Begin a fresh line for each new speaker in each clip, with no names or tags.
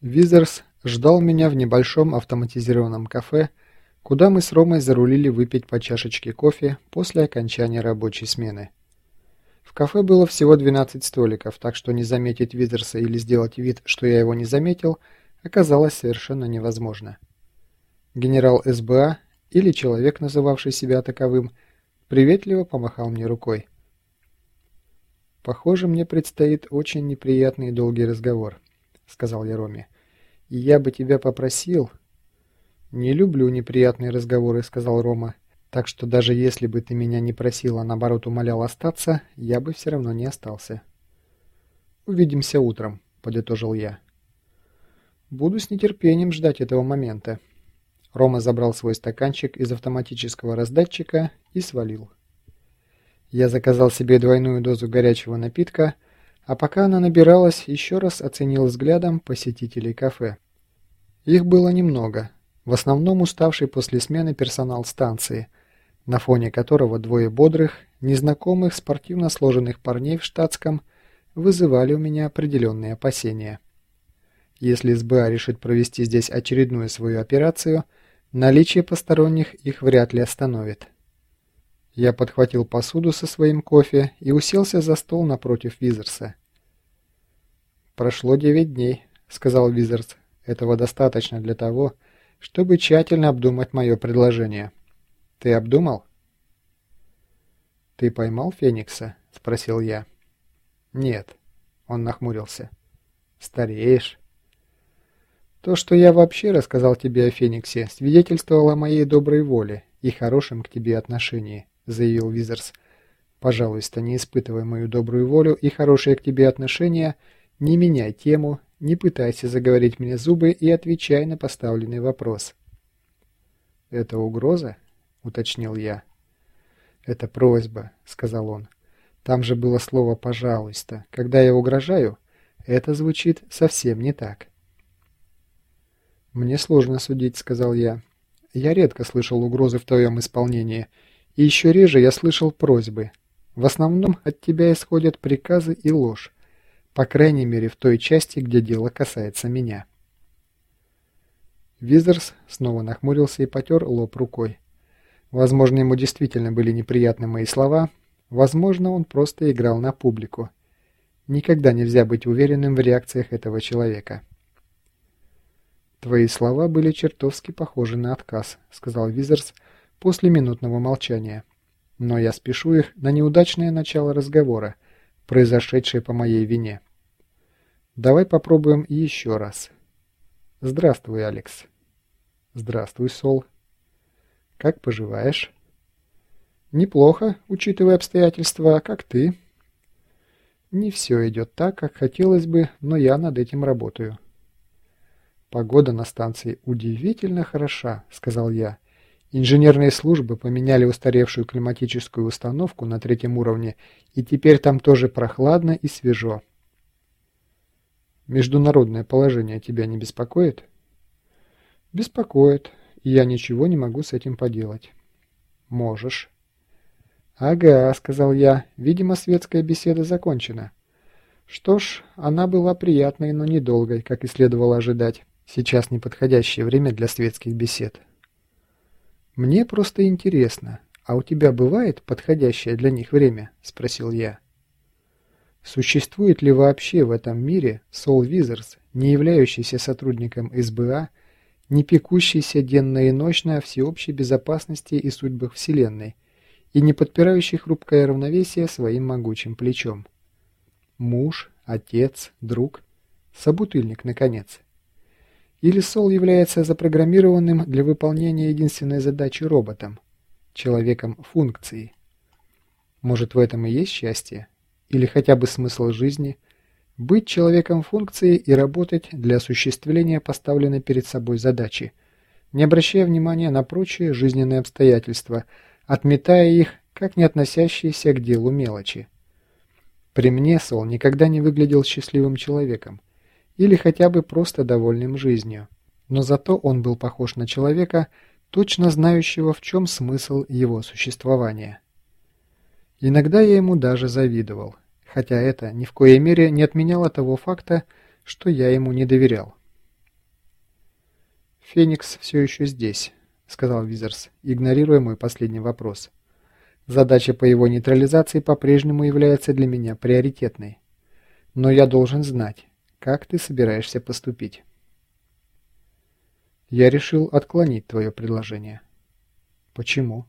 Визерс ждал меня в небольшом автоматизированном кафе, куда мы с Ромой зарулили выпить по чашечке кофе после окончания рабочей смены. В кафе было всего 12 столиков, так что не заметить Визерса или сделать вид, что я его не заметил, оказалось совершенно невозможно. Генерал СБА, или человек, называвший себя таковым, приветливо помахал мне рукой. «Похоже, мне предстоит очень неприятный и долгий разговор», — сказал я Роме. «И я бы тебя попросил...» «Не люблю неприятные разговоры», — сказал Рома. «Так что даже если бы ты меня не просил, а наоборот умолял остаться, я бы все равно не остался». «Увидимся утром», — подытожил я. «Буду с нетерпением ждать этого момента». Рома забрал свой стаканчик из автоматического раздатчика и свалил. Я заказал себе двойную дозу горячего напитка, а пока она набиралась, еще раз оценил взглядом посетителей кафе. Их было немного, в основном уставший после смены персонал станции, на фоне которого двое бодрых, незнакомых спортивно сложенных парней в штатском вызывали у меня определенные опасения. Если СБА решит провести здесь очередную свою операцию, наличие посторонних их вряд ли остановит. Я подхватил посуду со своим кофе и уселся за стол напротив Визерса. «Прошло девять дней», — сказал Визерс. «Этого достаточно для того, чтобы тщательно обдумать мое предложение. Ты обдумал?» «Ты поймал Феникса?» — спросил я. «Нет», — он нахмурился. «Стареешь». «То, что я вообще рассказал тебе о Фениксе, свидетельствовало о моей доброй воле и хорошем к тебе отношении заявил Визерс. «Пожалуйста, не испытывай мою добрую волю и хорошие к тебе отношения, не меняй тему, не пытайся заговорить мне зубы и отвечай на поставленный вопрос». «Это угроза?» — уточнил я. «Это просьба», — сказал он. «Там же было слово «пожалуйста». Когда я угрожаю, это звучит совсем не так». «Мне сложно судить», — сказал я. «Я редко слышал угрозы в твоем исполнении, и еще реже я слышал просьбы. В основном от тебя исходят приказы и ложь, по крайней мере в той части, где дело касается меня. Визерс снова нахмурился и потер лоб рукой. Возможно, ему действительно были неприятны мои слова, возможно, он просто играл на публику. Никогда нельзя быть уверенным в реакциях этого человека. «Твои слова были чертовски похожи на отказ», — сказал Визерс, — после минутного молчания. Но я спешу их на неудачное начало разговора, произошедшее по моей вине. Давай попробуем еще раз. Здравствуй, Алекс. Здравствуй, Сол. Как поживаешь? Неплохо, учитывая обстоятельства, а как ты? Не все идет так, как хотелось бы, но я над этим работаю. Погода на станции удивительно хороша, сказал я. Инженерные службы поменяли устаревшую климатическую установку на третьем уровне, и теперь там тоже прохладно и свежо. Международное положение тебя не беспокоит? Беспокоит, и я ничего не могу с этим поделать. Можешь. Ага, сказал я, видимо, светская беседа закончена. Что ж, она была приятной, но недолгой, как и следовало ожидать. Сейчас неподходящее время для светских бесед. «Мне просто интересно, а у тебя бывает подходящее для них время?» – спросил я. Существует ли вообще в этом мире Сол Визерс, не являющийся сотрудником СБА, не пекущийся денно и ночно о всеобщей безопасности и судьбах Вселенной, и не подпирающий хрупкое равновесие своим могучим плечом? Муж, отец, друг, собутыльник, наконец – или Сол является запрограммированным для выполнения единственной задачи роботом, человеком функции. Может, в этом и есть счастье? Или хотя бы смысл жизни? Быть человеком функции и работать для осуществления поставленной перед собой задачи, не обращая внимания на прочие жизненные обстоятельства, отметая их, как не относящиеся к делу мелочи. При мне Сол никогда не выглядел счастливым человеком или хотя бы просто довольным жизнью. Но зато он был похож на человека, точно знающего, в чем смысл его существования. Иногда я ему даже завидовал, хотя это ни в коей мере не отменяло того факта, что я ему не доверял. «Феникс все еще здесь», — сказал Визерс, игнорируя мой последний вопрос. «Задача по его нейтрализации по-прежнему является для меня приоритетной. Но я должен знать, как ты собираешься поступить». «Я решил отклонить твое предложение». «Почему?»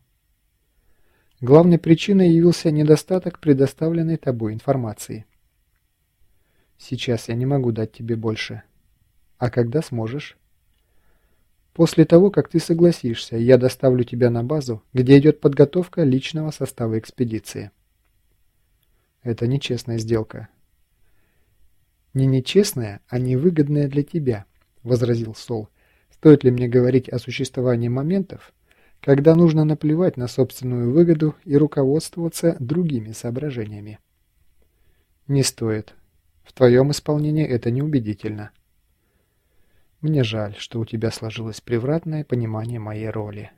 Главной причиной явился недостаток предоставленной тобой информации. Сейчас я не могу дать тебе больше. А когда сможешь? После того, как ты согласишься, я доставлю тебя на базу, где идет подготовка личного состава экспедиции. Это нечестная сделка. Не нечестная, а невыгодная для тебя, возразил Сол. Стоит ли мне говорить о существовании моментов, когда нужно наплевать на собственную выгоду и руководствоваться другими соображениями. Не стоит. В твоем исполнении это неубедительно. Мне жаль, что у тебя сложилось превратное понимание моей роли.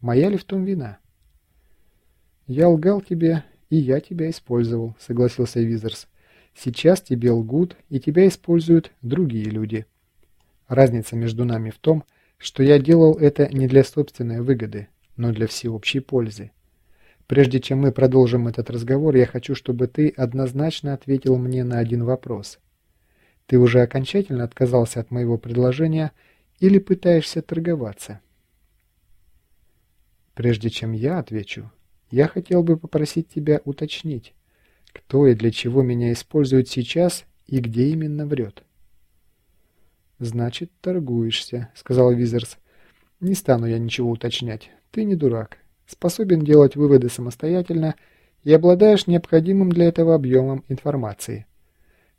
Моя ли в том вина? Я лгал тебе, и я тебя использовал, согласился Визерс. Сейчас тебе лгут, и тебя используют другие люди. Разница между нами в том, что я делал это не для собственной выгоды, но для всеобщей пользы. Прежде чем мы продолжим этот разговор, я хочу, чтобы ты однозначно ответил мне на один вопрос. Ты уже окончательно отказался от моего предложения или пытаешься торговаться? Прежде чем я отвечу, я хотел бы попросить тебя уточнить, кто и для чего меня использует сейчас и где именно врет. «Значит, торгуешься», — сказал Визерс. «Не стану я ничего уточнять. Ты не дурак. Способен делать выводы самостоятельно и обладаешь необходимым для этого объемом информации.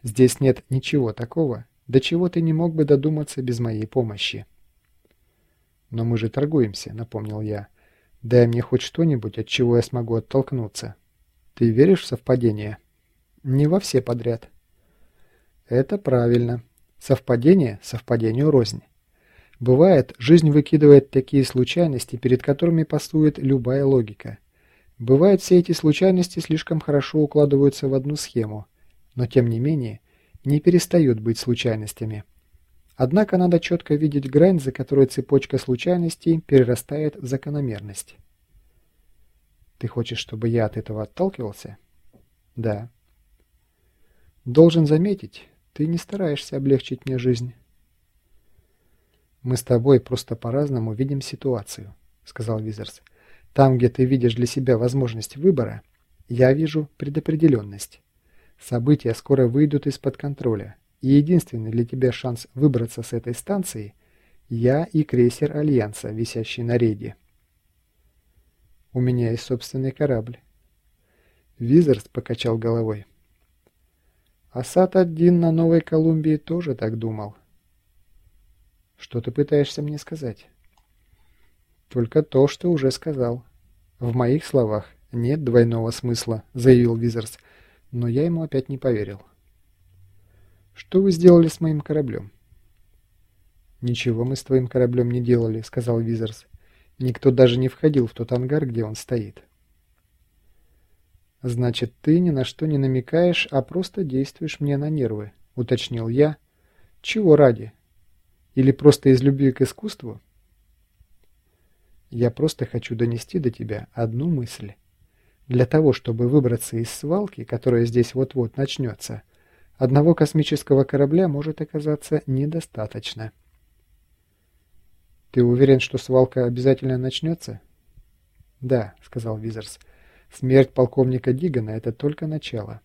Здесь нет ничего такого, до чего ты не мог бы додуматься без моей помощи». «Но мы же торгуемся», — напомнил я. «Дай мне хоть что-нибудь, от чего я смогу оттолкнуться. Ты веришь в совпадение?» «Не во все подряд». «Это правильно», Совпадение совпадению рознь. Бывает, жизнь выкидывает такие случайности, перед которыми пасует любая логика. Бывает, все эти случайности слишком хорошо укладываются в одну схему, но тем не менее не перестают быть случайностями. Однако надо четко видеть грань, за которой цепочка случайностей перерастает в закономерность. Ты хочешь, чтобы я от этого отталкивался? Да. Должен заметить, ты не стараешься облегчить мне жизнь. Мы с тобой просто по-разному видим ситуацию, сказал Визерс. Там, где ты видишь для себя возможность выбора, я вижу предопределенность. События скоро выйдут из-под контроля, и единственный для тебя шанс выбраться с этой станции – я и крейсер Альянса, висящий на рейде. У меня есть собственный корабль. Визерс покачал головой. Асад-1 на Новой Колумбии тоже так думал. Что ты пытаешься мне сказать? Только то, что уже сказал. В моих словах нет двойного смысла, заявил Визерс, но я ему опять не поверил. Что вы сделали с моим кораблем? Ничего мы с твоим кораблем не делали, сказал Визерс. Никто даже не входил в тот ангар, где он стоит. «Значит, ты ни на что не намекаешь, а просто действуешь мне на нервы», — уточнил я. «Чего ради? Или просто из любви к искусству?» «Я просто хочу донести до тебя одну мысль. Для того, чтобы выбраться из свалки, которая здесь вот-вот начнется, одного космического корабля может оказаться недостаточно». «Ты уверен, что свалка обязательно начнется?» «Да», — сказал Визерс. Смерть полковника Дигана – это только начало.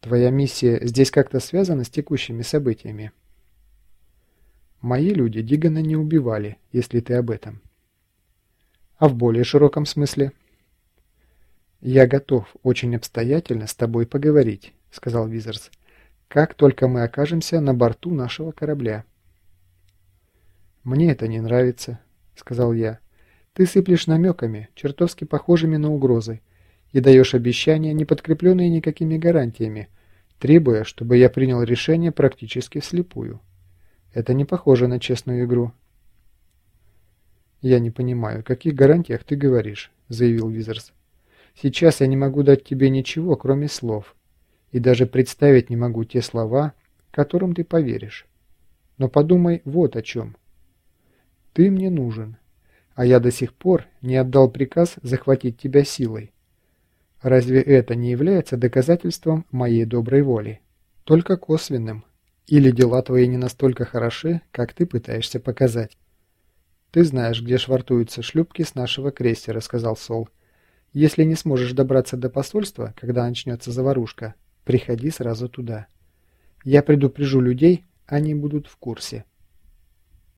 Твоя миссия здесь как-то связана с текущими событиями? Мои люди Дигана не убивали, если ты об этом. А в более широком смысле? Я готов очень обстоятельно с тобой поговорить, сказал Визерс. Как только мы окажемся на борту нашего корабля. Мне это не нравится, сказал я. Ты сыплешь намеками, чертовски похожими на угрозы, и даешь обещания, не подкрепленные никакими гарантиями, требуя, чтобы я принял решение практически вслепую. Это не похоже на честную игру. «Я не понимаю, о каких гарантиях ты говоришь», — заявил Визерс. «Сейчас я не могу дать тебе ничего, кроме слов, и даже представить не могу те слова, которым ты поверишь. Но подумай вот о чем. Ты мне нужен, а я до сих пор не отдал приказ захватить тебя силой. Разве это не является доказательством моей доброй воли? Только косвенным. Или дела твои не настолько хороши, как ты пытаешься показать. «Ты знаешь, где швартуются шлюпки с нашего крейсера», — сказал Сол. «Если не сможешь добраться до посольства, когда начнется заварушка, приходи сразу туда. Я предупрежу людей, они будут в курсе».